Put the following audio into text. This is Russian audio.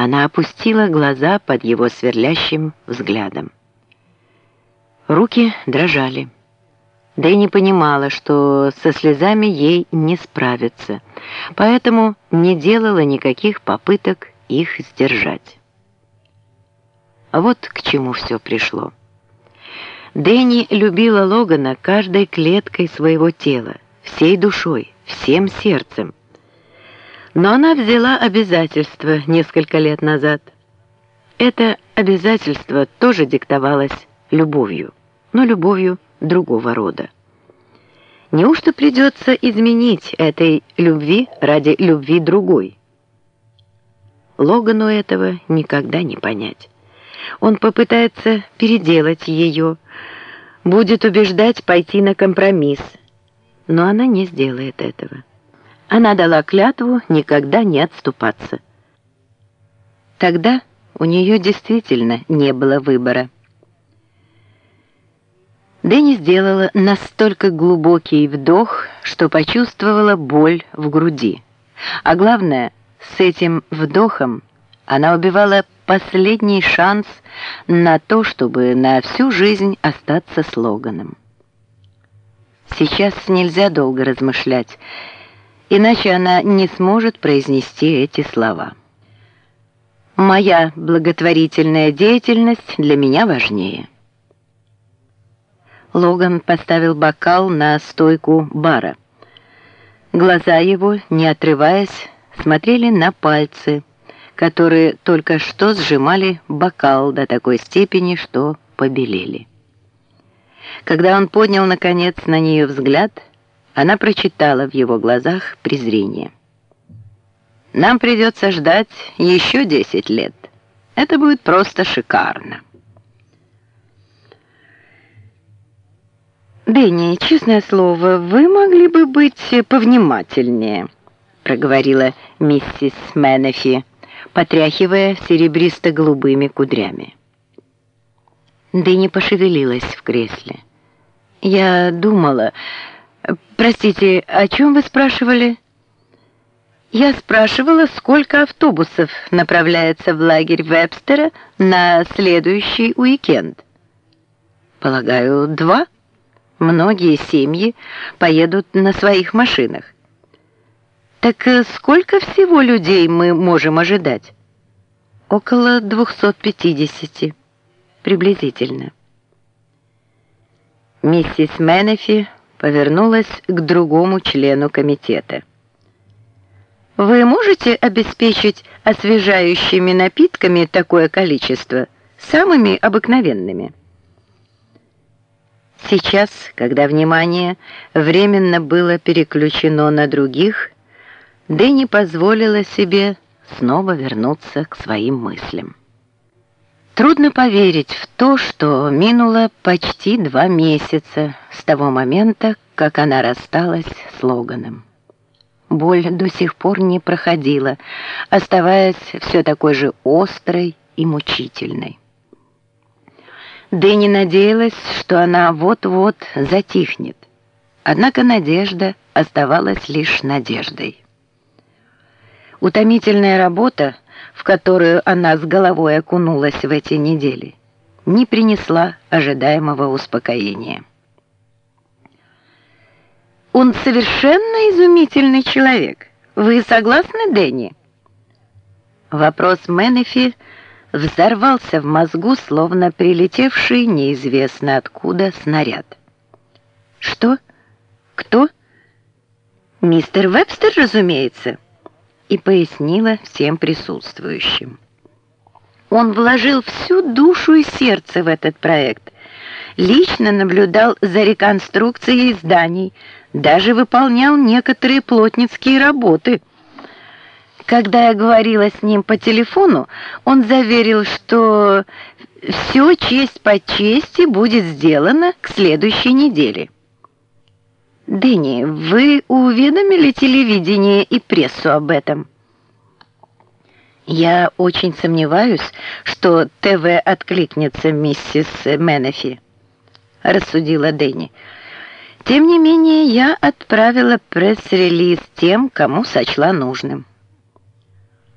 Она опустила глаза под его сверлящим взглядом. Руки дрожали. Да и не понимала, что со слезами ей не справиться, поэтому не делала никаких попыток их сдержать. Вот к чему все пришло. Дэнни любила Логана каждой клеткой своего тела, всей душой, всем сердцем. Но она взяла обязательство несколько лет назад. Это обязательство тоже диктовалось любовью, но любовью другого рода. Неужто придется изменить этой любви ради любви другой? Логану этого никогда не понять. Он попытается переделать ее, будет убеждать пойти на компромисс, но она не сделает этого. Она дала клятву никогда не отступаться. Тогда у нее действительно не было выбора. Дэнни сделала настолько глубокий вдох, что почувствовала боль в груди. А главное, с этим вдохом она убивала последний шанс на то, чтобы на всю жизнь остаться слоганом. Сейчас нельзя долго размышлять, иначе она не сможет произнести эти слова. «Моя благотворительная деятельность для меня важнее». Логан поставил бокал на стойку бара. Глаза его, не отрываясь, смотрели на пальцы, которые только что сжимали бокал до такой степени, что побелели. Когда он поднял, наконец, на нее взгляд, она прочитала в его глазах презрение. «Нам придется ждать еще десять лет. Это будет просто шикарно». «Дэнни, честное слово, вы могли бы быть повнимательнее», проговорила миссис Менефи, потряхивая серебристо-голубыми кудрями. Дэнни пошевелилась в кресле. «Я думала... Простите, о чем вы спрашивали?» «Я спрашивала, сколько автобусов направляется в лагерь Вебстера на следующий уикенд». «Полагаю, два. Многие семьи поедут на своих машинах. Так э, сколько всего людей мы можем ожидать? Около 250, приблизительно. Миссис Менефи повернулась к другому члену комитета. Вы можете обеспечить освежающими напитками такое количество, самыми обыкновенными? Сейчас, когда внимание временно было переключено на других, Дэнни позволила себе снова вернуться к своим мыслям. Трудно поверить в то, что минуло почти два месяца с того момента, как она рассталась с Логаном. Боль до сих пор не проходила, оставаясь все такой же острой и мучительной. Дэнни надеялась, что она вот-вот затихнет, однако надежда оставалась лишь надеждой. Утомительная работа, в которую она с головой окунулась в эти недели, не принесла ожидаемого успокоения. «Он совершенно изумительный человек. Вы согласны, Дэнни?» Вопрос Менефи взорвался в мозгу, словно прилетевший неизвестно откуда снаряд. «Что? Кто?» «Мистер Вебстер, разумеется» и пояснила всем присутствующим. Он вложил всю душу и сердце в этот проект, лично наблюдал за реконструкцией зданий, даже выполнял некоторые плотницкие работы. Когда я говорила с ним по телефону, он заверил, что все честь по чести будет сделано к следующей неделе. Дэнни, вы уведомили телевидение и прессу об этом? Я очень сомневаюсь, что ТВ откликнется миссис Менефи, рассудила Дэнни. Тем не менее, я отправила пресс-релиз тем, кому сочла нужным.